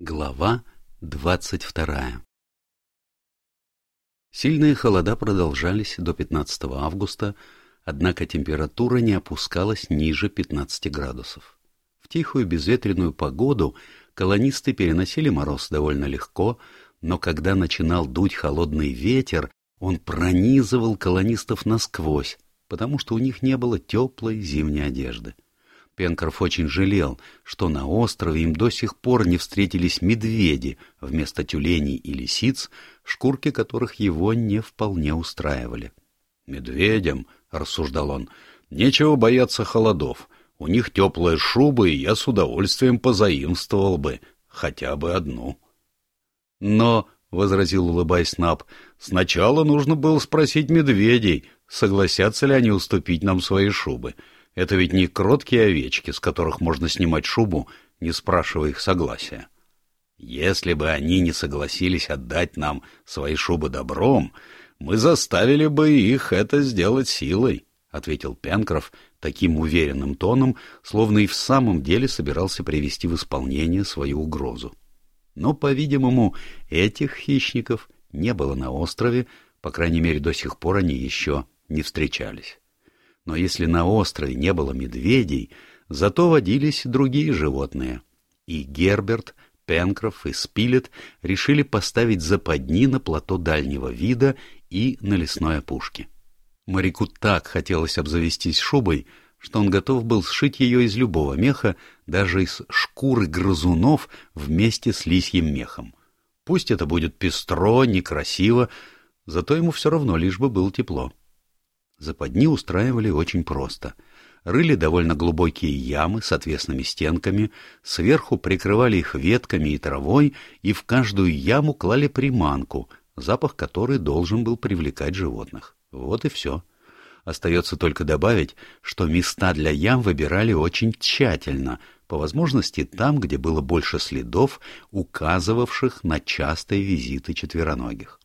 Глава двадцать вторая Сильные холода продолжались до 15 августа, однако температура не опускалась ниже 15 градусов. В тихую безветренную погоду колонисты переносили мороз довольно легко, но когда начинал дуть холодный ветер, он пронизывал колонистов насквозь, потому что у них не было теплой зимней одежды. Пенкроф очень жалел, что на острове им до сих пор не встретились медведи вместо тюленей и лисиц, шкурки которых его не вполне устраивали. «Медведям», — рассуждал он, — «нечего бояться холодов. У них теплые шубы, и я с удовольствием позаимствовал бы хотя бы одну». «Но», — возразил улыбаясь Наб, — «сначала нужно было спросить медведей, согласятся ли они уступить нам свои шубы». Это ведь не кроткие овечки, с которых можно снимать шубу, не спрашивая их согласия. Если бы они не согласились отдать нам свои шубы добром, мы заставили бы их это сделать силой, — ответил Пенкроф таким уверенным тоном, словно и в самом деле собирался привести в исполнение свою угрозу. Но, по-видимому, этих хищников не было на острове, по крайней мере, до сих пор они еще не встречались. Но если на острове не было медведей, зато водились другие животные. И Герберт, Пенкроф и Спилет решили поставить западни на плато дальнего вида и на лесной опушке. Моряку так хотелось обзавестись шубой, что он готов был сшить ее из любого меха, даже из шкуры грызунов вместе с лисьим мехом. Пусть это будет пестро, некрасиво, зато ему все равно лишь бы было тепло. Западни устраивали очень просто. Рыли довольно глубокие ямы с отвесными стенками, сверху прикрывали их ветками и травой, и в каждую яму клали приманку, запах которой должен был привлекать животных. Вот и все. Остается только добавить, что места для ям выбирали очень тщательно, по возможности там, где было больше следов, указывавших на частые визиты четвероногих.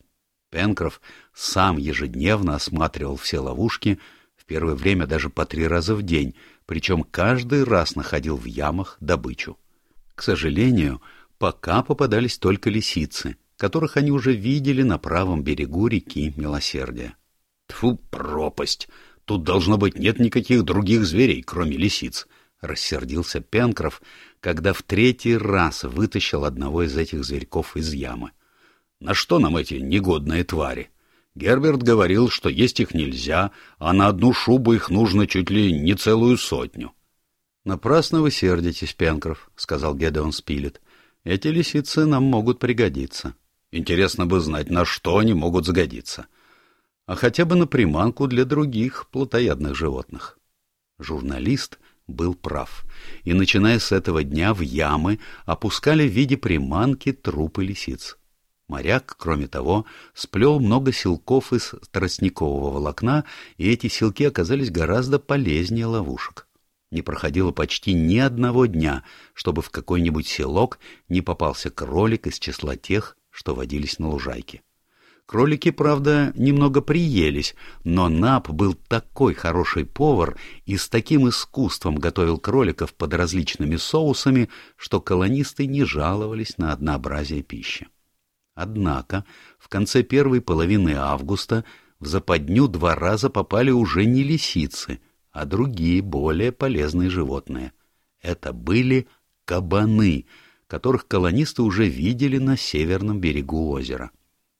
Пенкроф сам ежедневно осматривал все ловушки, в первое время даже по три раза в день, причем каждый раз находил в ямах добычу. К сожалению, пока попадались только лисицы, которых они уже видели на правом берегу реки Милосердия. Тфу, пропасть! Тут, должно быть, нет никаких других зверей, кроме лисиц, — рассердился Пенкроф, когда в третий раз вытащил одного из этих зверьков из ямы. — на что нам эти негодные твари? Герберт говорил, что есть их нельзя, а на одну шубу их нужно чуть ли не целую сотню. — Напрасно вы сердитесь, Пенкроф, — сказал Гедеон Спилет. — Эти лисицы нам могут пригодиться. Интересно бы знать, на что они могут сгодиться. А хотя бы на приманку для других плотоядных животных. Журналист был прав, и, начиная с этого дня, в ямы опускали в виде приманки трупы лисиц. Моряк, кроме того, сплел много силков из тростникового волокна, и эти силки оказались гораздо полезнее ловушек. Не проходило почти ни одного дня, чтобы в какой-нибудь селок не попался кролик из числа тех, что водились на лужайке. Кролики, правда, немного приелись, но Нап был такой хороший повар и с таким искусством готовил кроликов под различными соусами, что колонисты не жаловались на однообразие пищи. Однако в конце первой половины августа в западню два раза попали уже не лисицы, а другие, более полезные животные. Это были кабаны, которых колонисты уже видели на северном берегу озера.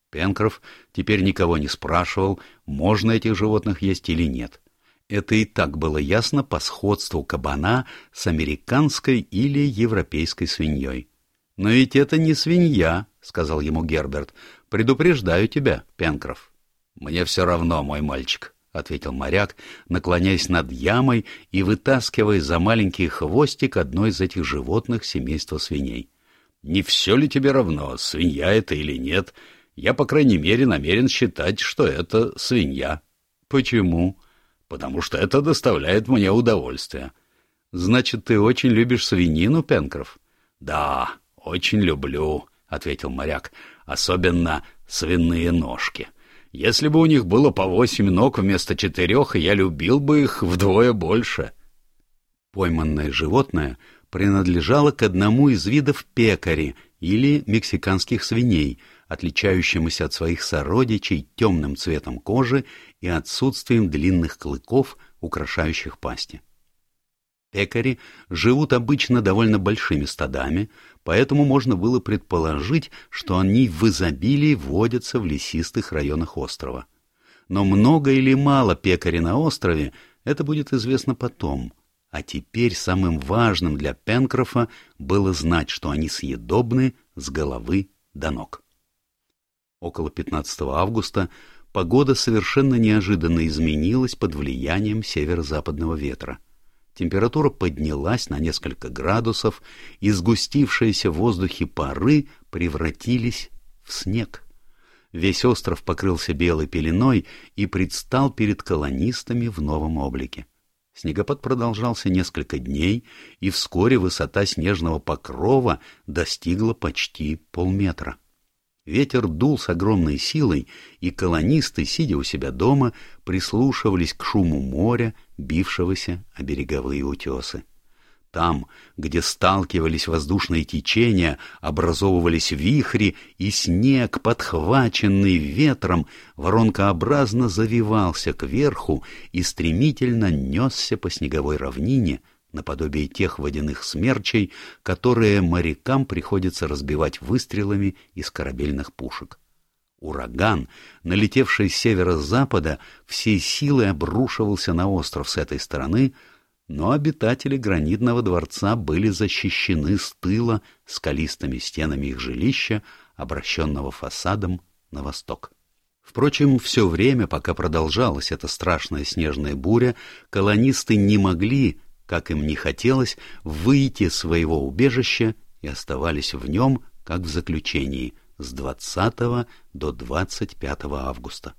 Пенкроф теперь никого не спрашивал, можно этих животных есть или нет. Это и так было ясно по сходству кабана с американской или европейской свиньей. Но ведь это не свинья, — сказал ему Герберт. — Предупреждаю тебя, Пенкроф. — Мне все равно, мой мальчик, — ответил моряк, наклоняясь над ямой и вытаскивая за маленький хвостик одной из этих животных семейства свиней. — Не все ли тебе равно, свинья это или нет? Я, по крайней мере, намерен считать, что это свинья. — Почему? — Потому что это доставляет мне удовольствие. — Значит, ты очень любишь свинину, Пенкроф? — Да, очень люблю, ответил моряк, — особенно свиные ножки. Если бы у них было по восемь ног вместо четырех, я любил бы их вдвое больше. Пойманное животное принадлежала к одному из видов пекари или мексиканских свиней, отличающемуся от своих сородичей темным цветом кожи и отсутствием длинных клыков, украшающих пасти. Пекари живут обычно довольно большими стадами, поэтому можно было предположить, что они в изобилии водятся в лесистых районах острова. Но много или мало пекари на острове, это будет известно потом. А теперь самым важным для Пенкрофа было знать, что они съедобны с головы до ног. Около 15 августа погода совершенно неожиданно изменилась под влиянием северо-западного ветра. Температура поднялась на несколько градусов, и сгустившиеся в воздухе пары превратились в снег. Весь остров покрылся белой пеленой и предстал перед колонистами в новом облике. Снегопад продолжался несколько дней, и вскоре высота снежного покрова достигла почти полметра. Ветер дул с огромной силой, и колонисты, сидя у себя дома, прислушивались к шуму моря, бившегося о береговые утесы. Там, где сталкивались воздушные течения, образовывались вихри, и снег, подхваченный ветром, воронкообразно завивался кверху и стремительно несся по снеговой равнине — наподобие тех водяных смерчей, которые морякам приходится разбивать выстрелами из корабельных пушек. Ураган, налетевший с северо-запада, всей силой обрушивался на остров с этой стороны, но обитатели гранитного дворца были защищены с тыла скалистыми стенами их жилища, обращенного фасадом на восток. Впрочем, все время, пока продолжалась эта страшная снежная буря, колонисты не могли как им не хотелось, выйти из своего убежища и оставались в нем, как в заключении, с 20 до 25 августа.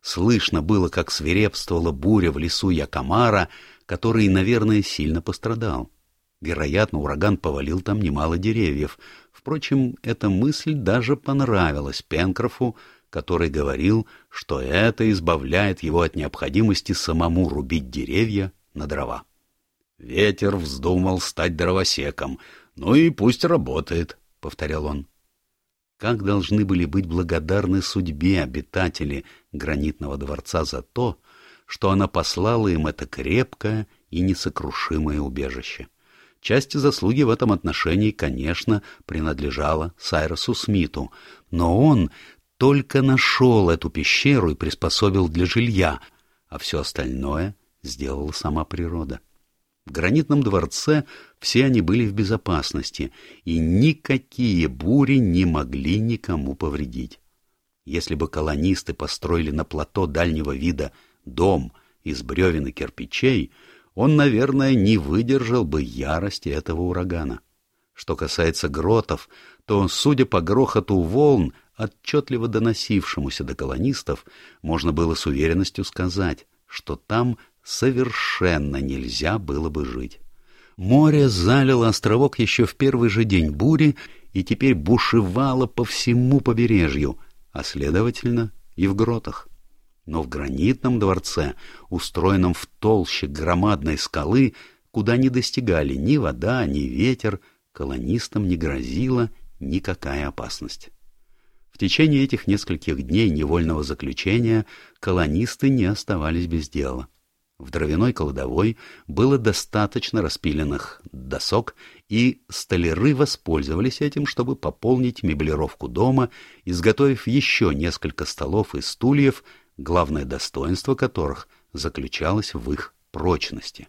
Слышно было, как свирепствовала буря в лесу Якомара, который, наверное, сильно пострадал. Вероятно, ураган повалил там немало деревьев. Впрочем, эта мысль даже понравилась Пенкрофу, который говорил, что это избавляет его от необходимости самому рубить деревья на дрова. Ветер вздумал стать дровосеком. Ну и пусть работает, — повторял он. Как должны были быть благодарны судьбе обитатели гранитного дворца за то, что она послала им это крепкое и несокрушимое убежище. Часть заслуги в этом отношении, конечно, принадлежала Сайросу Смиту, но он только нашел эту пещеру и приспособил для жилья, а все остальное сделала сама природа. В гранитном дворце все они были в безопасности, и никакие бури не могли никому повредить. Если бы колонисты построили на плато дальнего вида дом из бревен и кирпичей, он, наверное, не выдержал бы ярости этого урагана. Что касается гротов, то, судя по грохоту волн, отчетливо доносившемуся до колонистов, можно было с уверенностью сказать, что там совершенно нельзя было бы жить. Море залило островок еще в первый же день бури и теперь бушевало по всему побережью, а, следовательно, и в гротах. Но в гранитном дворце, устроенном в толще громадной скалы, куда не достигали ни вода, ни ветер, колонистам не грозила никакая опасность. В течение этих нескольких дней невольного заключения колонисты не оставались без дела. В дровяной кладовой было достаточно распиленных досок, и столяры воспользовались этим, чтобы пополнить меблировку дома, изготовив еще несколько столов и стульев, главное достоинство которых заключалось в их прочности.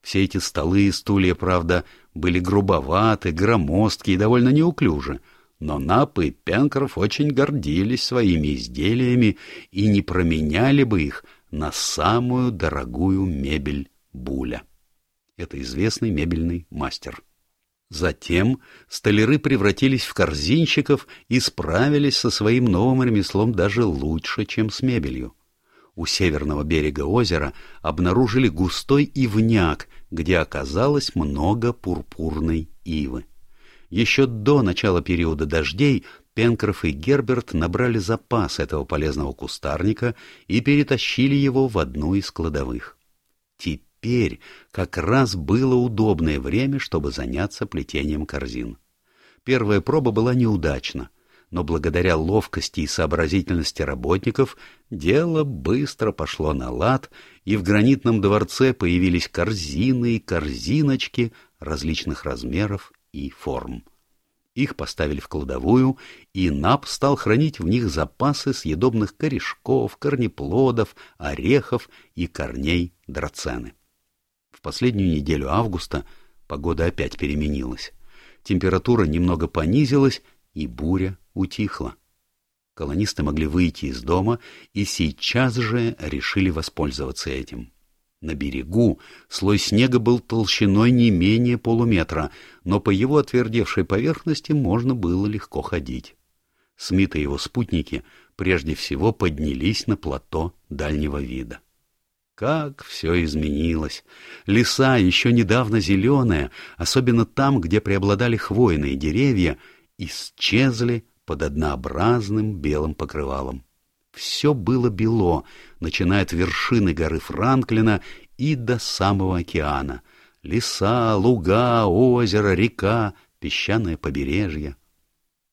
Все эти столы и стулья, правда, были грубоваты, громоздкие и довольно неуклюжи, но Нап и Пенкроф очень гордились своими изделиями и не променяли бы их на самую дорогую мебель Буля. Это известный мебельный мастер. Затем столяры превратились в корзинщиков и справились со своим новым ремеслом даже лучше, чем с мебелью. У северного берега озера обнаружили густой ивняк, где оказалось много пурпурной ивы. Еще до начала периода дождей Пенкроф и Герберт набрали запас этого полезного кустарника и перетащили его в одну из кладовых. теперь как раз было удобное время, чтобы заняться плетением корзин. Первая проба была неудачна, но благодаря ловкости и сообразительности работников дело быстро пошло на лад, и в гранитном дворце появились корзины и корзиночки различных размеров и форм. Их поставили в кладовую, и Нап стал хранить в них запасы съедобных корешков, корнеплодов, орехов и корней драцены. В последнюю неделю августа погода опять переменилась. Температура немного понизилась, и буря утихла. Колонисты могли выйти из дома и сейчас же решили воспользоваться этим. На берегу слой снега был толщиной не менее полуметра, но по его отвердевшей поверхности можно было легко ходить. Смит и его спутники прежде всего поднялись на плато дальнего вида. Как все изменилось! Леса, еще недавно зеленые, особенно там, где преобладали хвойные деревья, исчезли под однообразным белым покрывалом. Все было бело, начиная от вершины горы Франклина и до самого океана. Леса, луга, озеро, река, песчаное побережье.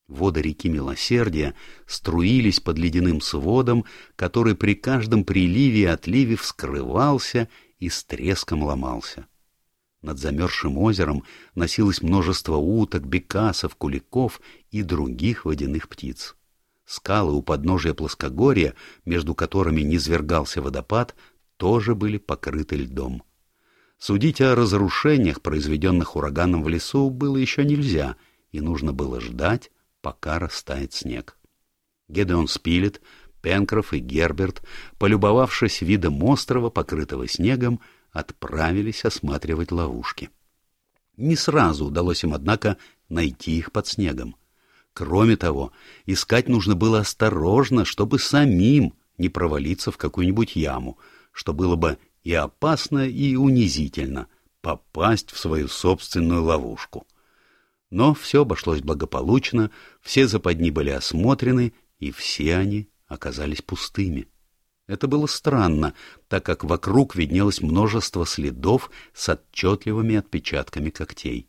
Воды реки Милосердия струились под ледяным сводом, который при каждом приливе и отливе вскрывался и с треском ломался. Над замерзшим озером носилось множество уток, бекасов, куликов и других водяных птиц. Скалы у подножия плоскогорья, между которыми низвергался водопад, тоже были покрыты льдом. Судить о разрушениях, произведенных ураганом в лесу, было еще нельзя, и нужно было ждать, пока растает снег. Гедеон Спилет, Пенкроф и Герберт, полюбовавшись видом острова, покрытого снегом, отправились осматривать ловушки. Не сразу удалось им, однако, найти их под снегом. Кроме того, искать нужно было осторожно, чтобы самим не провалиться в какую-нибудь яму, что было бы и опасно, и унизительно — попасть в свою собственную ловушку. Но все обошлось благополучно, все западни были осмотрены, и все они оказались пустыми. Это было странно, так как вокруг виднелось множество следов с отчетливыми отпечатками когтей.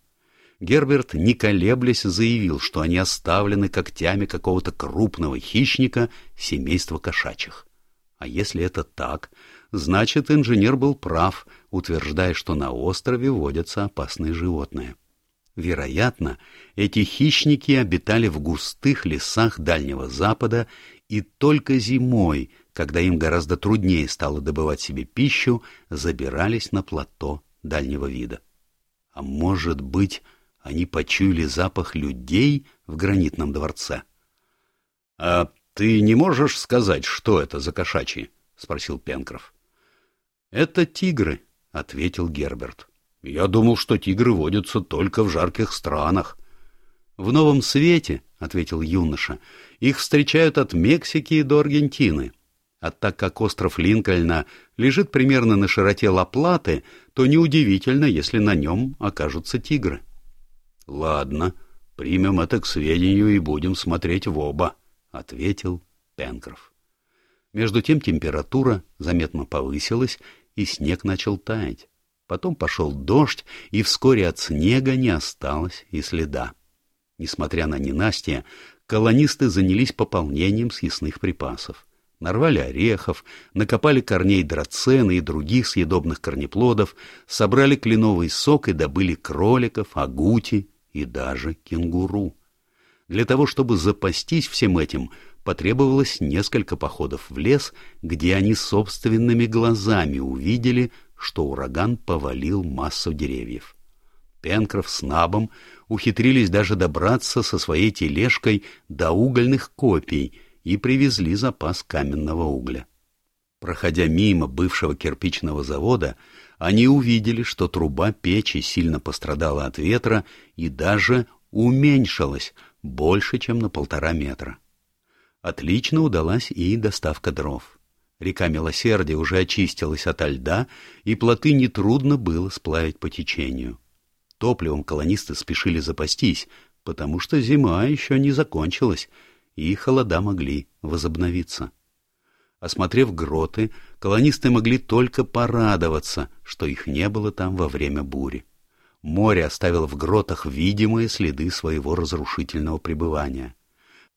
Герберт, не колеблясь, заявил, что они оставлены когтями какого-то крупного хищника семейства кошачьих. А если это так, значит, инженер был прав, утверждая, что на острове водятся опасные животные. Вероятно, эти хищники обитали в густых лесах Дальнего Запада и только зимой, когда им гораздо труднее стало добывать себе пищу, забирались на плато дальнего вида. А может быть, они почуяли запах людей в гранитном дворце. — А ты не можешь сказать, что это за кошачьи? — спросил Пенкроф. — Это тигры, — ответил Герберт. — Я думал, что тигры водятся только в жарких странах. — В Новом Свете, — ответил юноша, — их встречают от Мексики до Аргентины. А так как остров Линкольна лежит примерно на широте Лаплаты, то неудивительно, если на нем окажутся тигры. — Ладно, примем это к сведению и будем смотреть в оба, — ответил Пенкроф. Между тем температура заметно повысилась, и снег начал таять. Потом пошел дождь, и вскоре от снега не осталось и следа. Несмотря на ненастье, колонисты занялись пополнением съестных припасов. Нарвали орехов, накопали корней драцены и других съедобных корнеплодов, собрали кленовый сок и добыли кроликов, агути и даже кенгуру. Для того, чтобы запастись всем этим, потребовалось несколько походов в лес, где они собственными глазами увидели, что ураган повалил массу деревьев. Пенкроф с Набом ухитрились даже добраться со своей тележкой до угольных копий и привезли запас каменного угля. Проходя мимо бывшего кирпичного завода, они увидели, что труба печи сильно пострадала от ветра и даже уменьшилась больше, чем на полтора метра. Отлично удалась и доставка дров. Река Милосердия уже очистилась ото льда, и плоты нетрудно было сплавить по течению. Топливом колонисты спешили запастись, потому что зима еще не закончилась, и холода могли возобновиться. Осмотрев гроты, колонисты могли только порадоваться, что их не было там во время бури. Море оставило в гротах видимые следы своего разрушительного пребывания.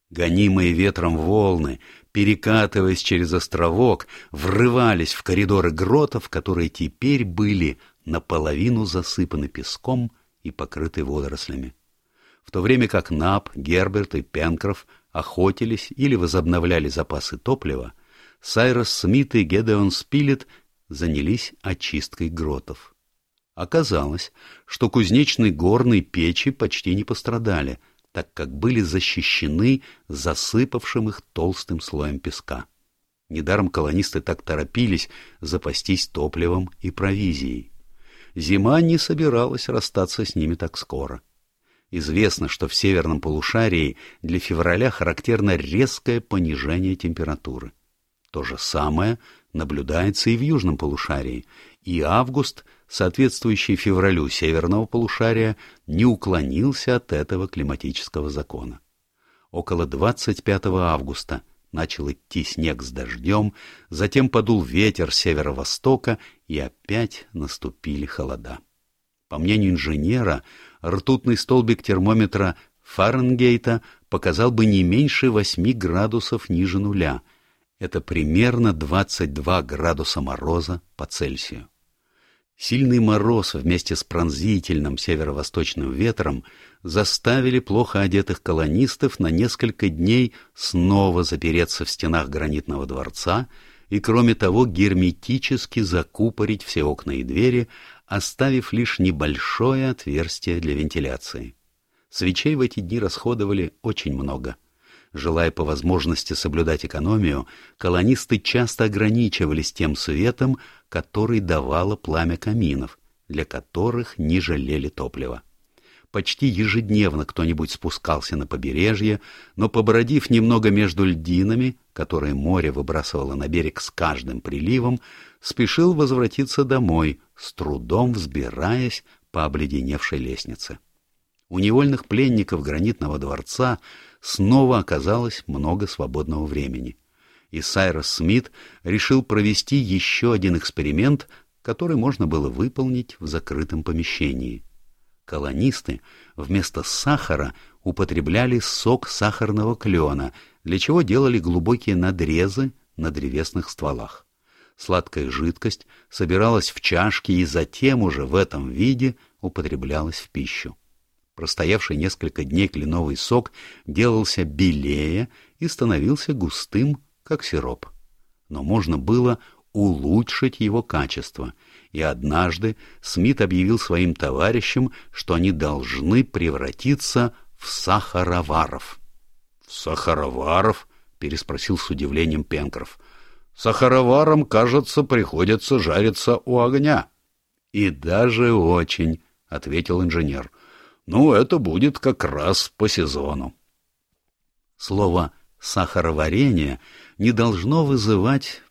Гонимые ветром волны, перекатываясь через островок, врывались в коридоры гротов, которые теперь были наполовину засыпаны песком и покрыты водорослями. В то время как Нап, Герберт и Пенкроф охотились или возобновляли запасы топлива, Сайрос Смит и Гедеон Спилет занялись очисткой гротов. Оказалось, что кузнечные горные печи почти не пострадали — так как были защищены засыпавшим их толстым слоем песка. Недаром колонисты так торопились запастись топливом и провизией. Зима не собиралась расстаться с ними так скоро. Известно, что в северном полушарии для февраля характерно резкое понижение температуры. То же самое наблюдается и в южном полушарии, и август соответствующий февралю северного полушария, не уклонился от этого климатического закона. Около 25 августа начал идти снег с дождем, затем подул ветер северо-востока, и опять наступили холода. По мнению инженера, ртутный столбик термометра Фаренгейта показал бы не меньше 8 градусов ниже нуля. Это примерно 22 градуса мороза по Цельсию. Сильный мороз вместе с пронзительным северо-восточным ветром заставили плохо одетых колонистов на несколько дней снова запереться в стенах гранитного дворца и, кроме того, герметически закупорить все окна и двери, оставив лишь небольшое отверстие для вентиляции. Свечей в эти дни расходовали очень много. Желая по возможности соблюдать экономию, колонисты часто ограничивались тем светом, который давало пламя каминов, для которых не жалели топлива. Почти ежедневно кто-нибудь спускался на побережье, но, побродив немного между льдинами, которые море выбрасывало на берег с каждым приливом, спешил возвратиться домой, с трудом взбираясь по обледеневшей лестнице. У невольных пленников гранитного дворца снова оказалось много свободного времени. И Сайрос Смит решил провести еще один эксперимент, который можно было выполнить в закрытом помещении. Колонисты вместо сахара употребляли сок сахарного клена, для чего делали глубокие надрезы на древесных стволах. Сладкая жидкость собиралась в чашке и затем уже в этом виде употреблялась в пищу. Простоявший несколько дней кленовый сок делался белее и становился густым, как сироп. Но можно было улучшить его качество, и однажды Смит объявил своим товарищам, что они должны превратиться в сахароваров. — В сахароваров? — переспросил с удивлением Пенкроф. — Сахароварам, кажется, приходится жариться у огня. — И даже очень, — ответил инженер. — ну, это будет как раз по сезону. Слово «сахароварение» не должно вызывать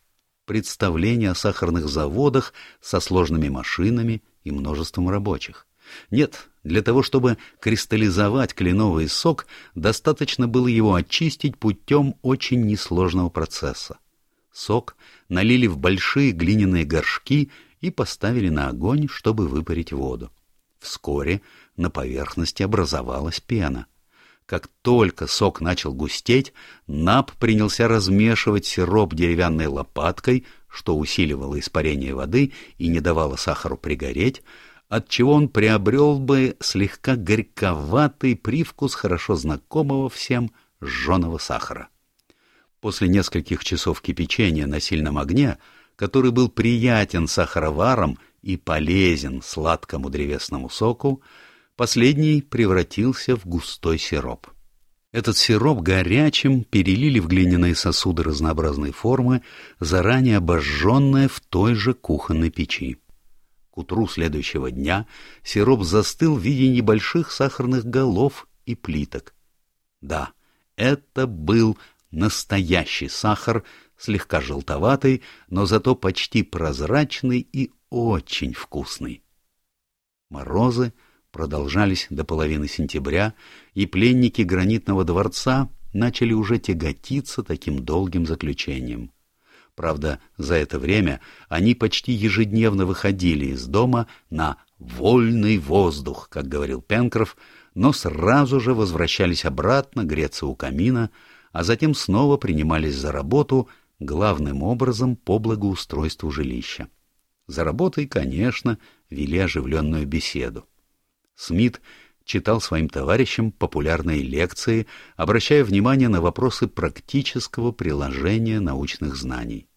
представление о сахарных заводах со сложными машинами и множеством рабочих. Нет, для того, чтобы кристаллизовать кленовый сок, достаточно было его очистить путем очень несложного процесса. Сок налили в большие глиняные горшки и поставили на огонь, чтобы выпарить воду. Вскоре на поверхности образовалась пена. Как только сок начал густеть, Нап принялся размешивать сироп деревянной лопаткой, что усиливало испарение воды и не давало сахару пригореть, отчего он приобрел бы слегка горьковатый привкус хорошо знакомого всем жженого сахара. После нескольких часов кипячения на сильном огне, который был приятен сахароварам и полезен сладкому древесному соку, Последний превратился в густой сироп. Этот сироп горячим перелили в глиняные сосуды разнообразной формы, заранее обожженные в той же кухонной печи. К утру следующего дня сироп застыл в виде небольших сахарных голов и плиток. Да, это был настоящий сахар, слегка желтоватый, но зато почти прозрачный и очень вкусный. Морозы продолжались до половины сентября, и пленники гранитного дворца начали уже тяготиться таким долгим заключением. Правда, за это время они почти ежедневно выходили из дома на «вольный воздух», как говорил Пенкроф, но сразу же возвращались обратно греться у камина, а затем снова принимались за работу, главным образом по благоустройству жилища. За работой, конечно, вели оживленную беседу. Смит читал своим товарищам популярные лекции, обращая внимание на вопросы практического приложения научных знаний.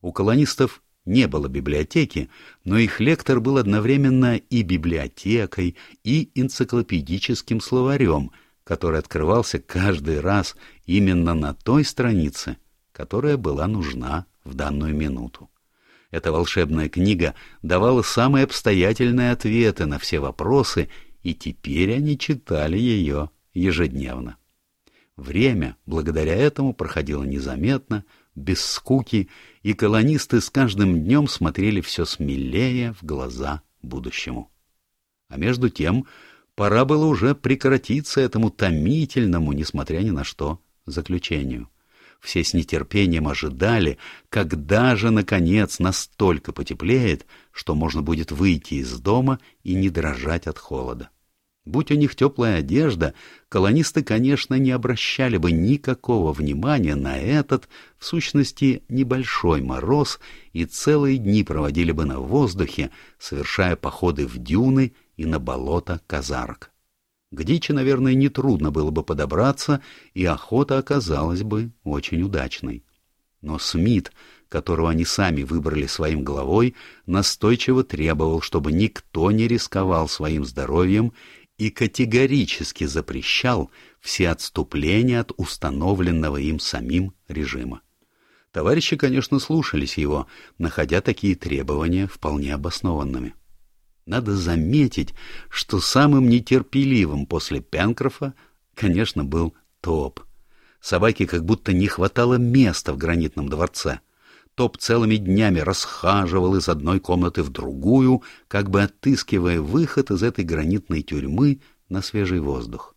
У колонистов не было библиотеки, но их лектор был одновременно и библиотекой, и энциклопедическим словарем, который открывался каждый раз именно на той странице, которая была нужна в данную минуту. Эта волшебная книга давала самые обстоятельные ответы на все вопросы и теперь они читали ее ежедневно. Время, благодаря этому, проходило незаметно, без скуки, и колонисты с каждым днем смотрели все смелее в глаза будущему. А между тем, пора было уже прекратиться этому томительному, несмотря ни на что, заключению. Все с нетерпением ожидали, когда же, наконец, настолько потеплеет, что можно будет выйти из дома и не дрожать от холода. Будь у них теплая одежда, колонисты, конечно, не обращали бы никакого внимания на этот, в сущности, небольшой мороз и целые дни проводили бы на воздухе, совершая походы в дюны и на болото казарок. К дичи, наверное, нетрудно было бы подобраться, и охота оказалась бы очень удачной. Но Смит, которого они сами выбрали своим главой, настойчиво требовал, чтобы никто не рисковал своим здоровьем и категорически запрещал все отступления от установленного им самим режима. Товарищи, конечно, слушались его, находя такие требования вполне обоснованными. Надо заметить, что самым нетерпеливым после Пенкрофа, конечно, был Топ. Собаке как будто не хватало места в гранитном дворце. Топ целыми днями расхаживал из одной комнаты в другую, как бы отыскивая выход из этой гранитной тюрьмы на свежий воздух.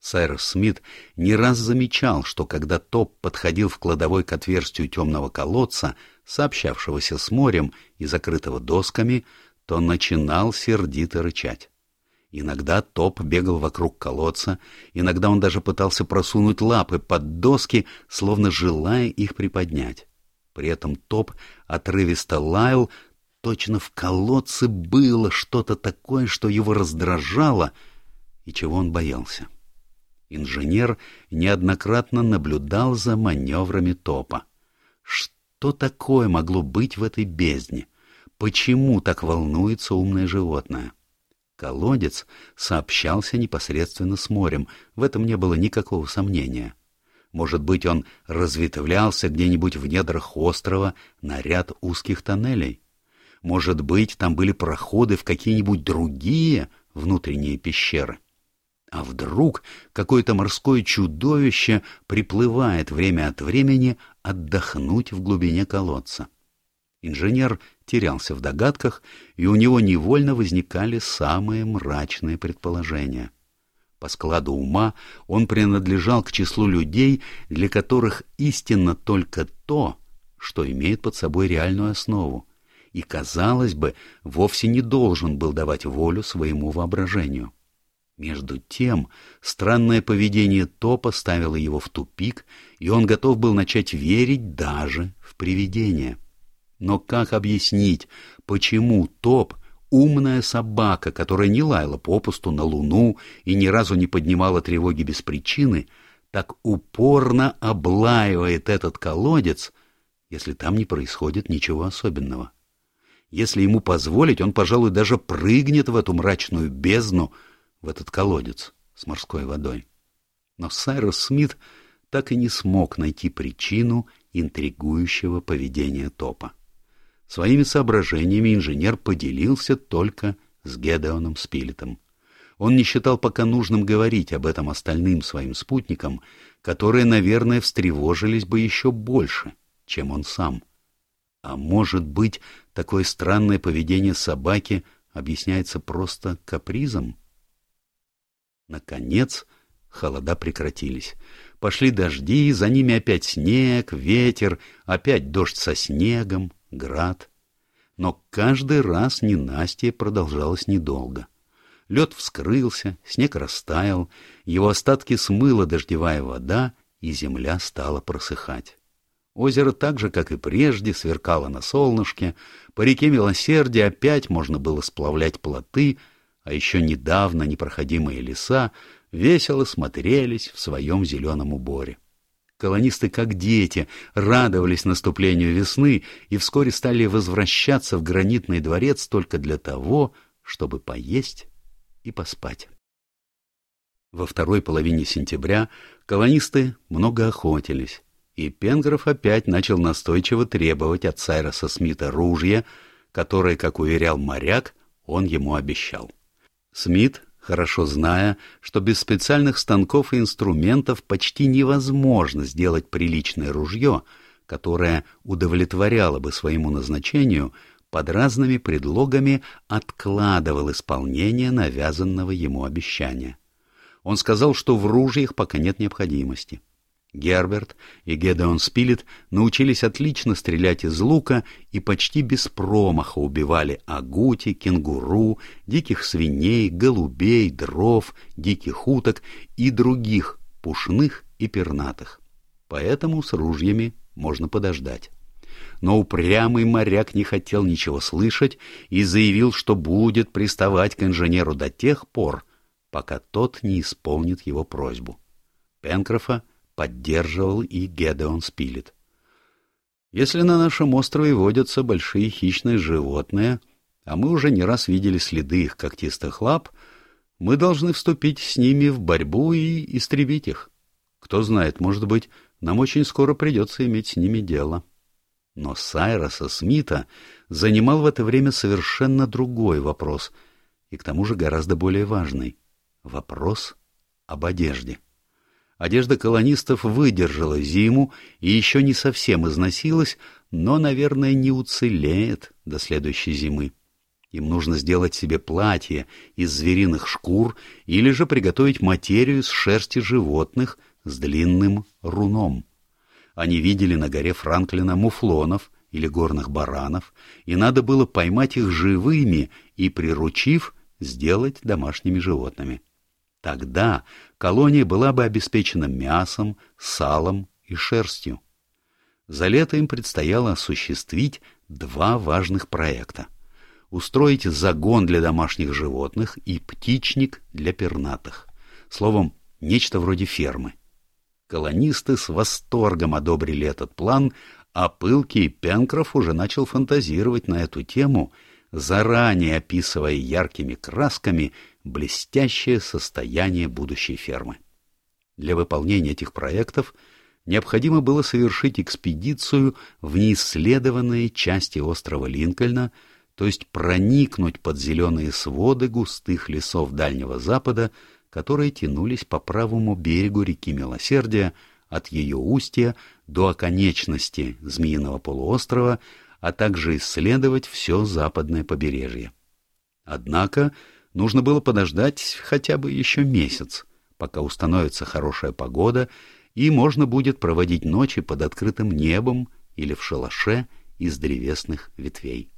Сайрос Смит не раз замечал, что когда Топ подходил в кладовой к отверстию темного колодца, сообщавшегося с морем и закрытого досками, то начинал сердито рычать. Иногда Топ бегал вокруг колодца, иногда он даже пытался просунуть лапы под доски, словно желая их приподнять. При этом Топ отрывисто лаял, точно в колодце было что-то такое, что его раздражало и чего он боялся. Инженер неоднократно наблюдал за маневрами Топа. Что такое могло быть в этой бездне? — почему так волнуется умное животное. Колодец сообщался непосредственно с морем, в этом не было никакого сомнения. Может быть, он разветвлялся где-нибудь в недрах острова на ряд узких тоннелей. Может быть, там были проходы в какие-нибудь другие внутренние пещеры. А вдруг какое-то морское чудовище приплывает время от времени отдохнуть в глубине колодца? Инженер терялся в догадках, и у него невольно возникали самые мрачные предположения. По складу ума он принадлежал к числу людей, для которых истинно только то, что имеет под собой реальную основу, и, казалось бы, вовсе не должен был давать волю своему воображению. Между тем, странное поведение Топа ставило его в тупик, и он готов был начать верить даже в привидения. Но как объяснить, почему Топ, умная собака, которая не лаяла попусту на луну и ни разу не поднимала тревоги без причины, так упорно облаивает этот колодец, если там не происходит ничего особенного? Если ему позволить, он, пожалуй, даже прыгнет в эту мрачную бездну, в этот колодец с морской водой. Но Сайрос Смит так и не смог найти причину интригующего поведения Топа. Своими соображениями инженер поделился только с Гедеоном Спилетом. Он не считал пока нужным говорить об этом остальным своим спутникам, которые, наверное, встревожились бы еще больше, чем он сам. А может быть, такое странное поведение собаки объясняется просто капризом? Наконец, Холода прекратились. Пошли дожди, за ними опять снег, ветер, опять дождь со снегом, град. Но каждый раз ненастье продолжалось недолго. Лед вскрылся, снег растаял, его остатки смыла дождевая вода, и земля стала просыхать. Озеро так же, как и прежде, сверкало на солнышке, по реке Милосердия опять можно было сплавлять плоты, а еще недавно непроходимые леса весело смотрелись в своем зеленом уборе. Колонисты, как дети, радовались наступлению весны и вскоре стали возвращаться в гранитный дворец только для того, чтобы поесть и поспать. Во второй половине сентября колонисты много охотились, и Пенгров опять начал настойчиво требовать от Сайроса Смита ружья, которое, как уверял моряк, он ему обещал. Смит хорошо зная, что без специальных станков и инструментов почти невозможно сделать приличное ружье, которое удовлетворяло бы своему назначению, под разными предлогами откладывал исполнение навязанного ему обещания. Он сказал, что в ружьях пока нет необходимости. Герберт и Гедеон Спилет научились отлично стрелять из лука и почти без промаха убивали агути, кенгуру, диких свиней, голубей, дров, диких уток и других пушных и пернатых. Поэтому с ружьями можно подождать. Но упрямый моряк не хотел ничего слышать и заявил, что будет приставать к инженеру до тех пор, пока тот не исполнит его просьбу. Пенкрофа поддерживал и Гедеон Спилет. Если на нашем острове водятся большие хищные животные, а мы уже не раз видели следы их когтистых лап, мы должны вступить с ними в борьбу и истребить их. Кто знает, может быть, нам очень скоро придется иметь с ними дело. Но Сайроса Смита занимал в это время совершенно другой вопрос, и к тому же гораздо более важный — вопрос об одежде. Одежда колонистов выдержала зиму и еще не совсем износилась, но, наверное, не уцелеет до следующей зимы. Им нужно сделать себе платье из звериных шкур или же приготовить материю из шерсти животных с длинным руном. Они видели на горе Франклина муфлонов или горных баранов, и надо было поймать их живыми и, приручив, сделать домашними животными. Тогда колония была бы обеспечена мясом, салом и шерстью. За лето им предстояло осуществить два важных проекта. Устроить загон для домашних животных и птичник для пернатых. Словом, нечто вроде фермы. Колонисты с восторгом одобрили этот план, а пылкий Пенкроф уже начал фантазировать на эту тему, заранее описывая яркими красками блестящее состояние будущей фермы. Для выполнения этих проектов необходимо было совершить экспедицию в неисследованные части острова Линкольна, то есть проникнуть под зеленые своды густых лесов Дальнего Запада, которые тянулись по правому берегу реки Милосердия от ее устья до оконечности Змеиного полуострова, а также исследовать все западное побережье. Однако нужно было подождать хотя бы еще месяц, пока установится хорошая погода, и можно будет проводить ночи под открытым небом или в шалаше из древесных ветвей.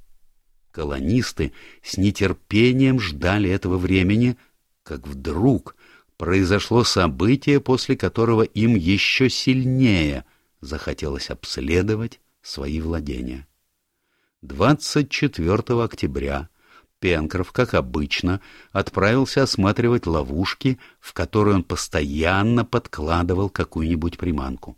Колонисты с нетерпением ждали этого времени, как вдруг произошло событие, после которого им еще сильнее захотелось обследовать свои владения. 24 октября Пенкроф, как обычно, отправился осматривать ловушки, в которые он постоянно подкладывал какую-нибудь приманку.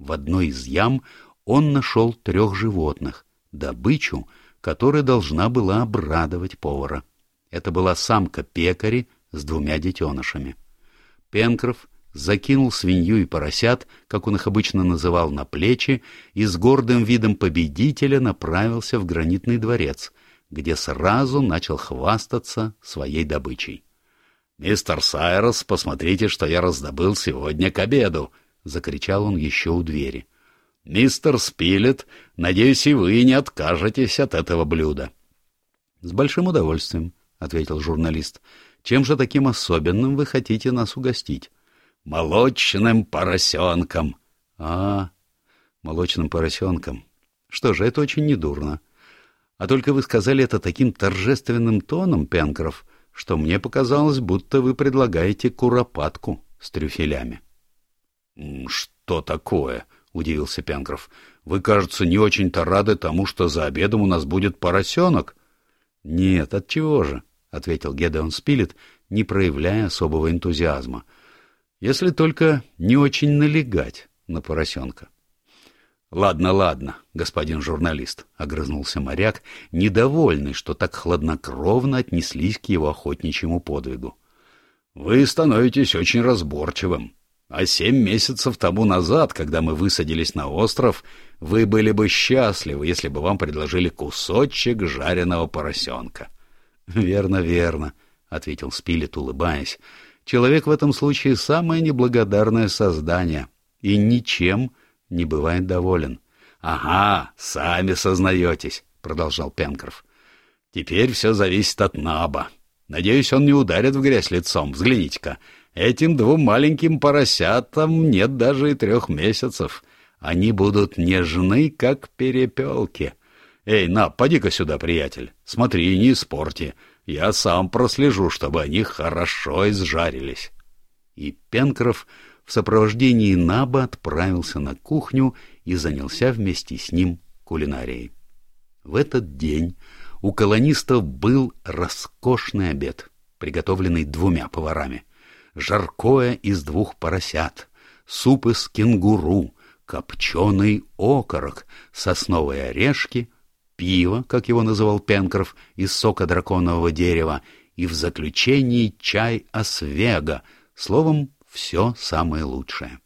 В одной из ям он нашел трех животных, добычу, которая должна была обрадовать повара. Это была самка пекари с двумя детенышами. Пенкроф закинул свинью и поросят, как он их обычно называл, на плечи и с гордым видом победителя направился в гранитный дворец — где сразу начал хвастаться своей добычей. «Мистер Сайрос, посмотрите, что я раздобыл сегодня к обеду!» — закричал он еще у двери. «Мистер Спилет, надеюсь, и вы не откажетесь от этого блюда». «С большим удовольствием», — ответил журналист. «Чем же таким особенным вы хотите нас угостить? молочным поросенком. А, молочным поросенком. Что же, это очень недурно. А только вы сказали это таким торжественным тоном, Пенкроф, что мне показалось, будто вы предлагаете куропатку с трюфелями. — Что такое? — удивился Пенкроф. — Вы, кажется, не очень-то рады тому, что за обедом у нас будет поросенок. — Нет, отчего же? — ответил Гедеон Спилет, не проявляя особого энтузиазма. — Если только не очень налегать на поросенка. — Ладно, ладно, господин журналист, — огрызнулся моряк, недовольный, что так хладнокровно отнеслись к его охотничьему подвигу. — Вы становитесь очень разборчивым. А семь месяцев тому назад, когда мы высадились на остров, вы были бы счастливы, если бы вам предложили кусочек жареного поросенка. — Верно, верно, — ответил Спилет, улыбаясь. — Человек в этом случае самое неблагодарное создание и ничем не бывает доволен. — Ага, сами сознаетесь, — продолжал Пенкроф. — Теперь все зависит от Наба. Надеюсь, он не ударит в грязь лицом. Взгляните-ка, Этим двум маленьким поросятам нет даже и трех месяцев. Они будут нежны, как перепелки. Эй, на, поди-ка сюда, приятель. Смотри, не испорти. Я сам прослежу, чтобы они хорошо изжарились. И Пенкроф в сопровождении Наба отправился на кухню и занялся вместе с ним кулинарией. В этот день у колонистов был роскошный обед, приготовленный двумя поварами — жаркое из двух поросят, суп из кенгуру, копченый окорок, сосновые орешки, пиво, как его называл Пенкроф, из сока драконового дерева, и в заключении чай освега, словом, все самое лучшее.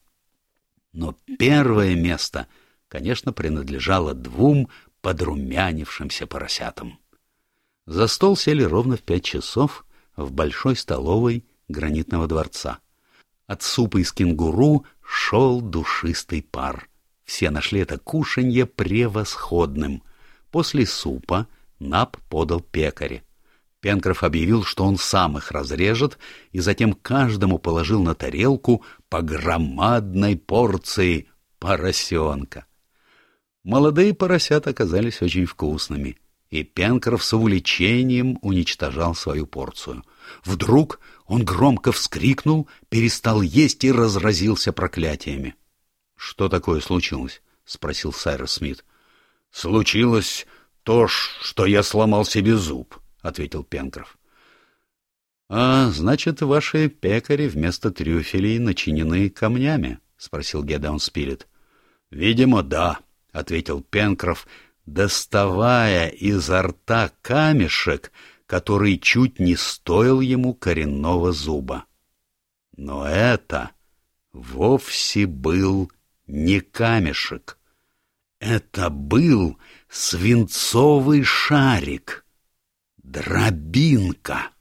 Но первое место, конечно, принадлежало двум подрумянившимся поросятам. За стол сели ровно в пять часов в большой столовой гранитного дворца. От супа из кенгуру шел душистый пар. Все нашли это кушанье превосходным. После супа Нап подал пекаре. Пенкроф объявил, что он сам их разрежет, и затем каждому положил на тарелку по громадной порции поросенка. Молодые поросята оказались очень вкусными, и Пенкроф с увлечением уничтожал свою порцию. Вдруг он громко вскрикнул, перестал есть и разразился проклятиями. — Что такое случилось? — спросил Сайрос Смит. — Случилось то, что я сломал себе зуб, — ответил Пенкроф. — А, значит, ваши пекари вместо трюфелей начинены камнями? — спросил Гедеон Спирит. — Видимо, да, — ответил Пенкроф, доставая изо рта камешек, который чуть не стоил ему коренного зуба. Но это вовсе был не камешек. Это был свинцовый шарик, дробинка.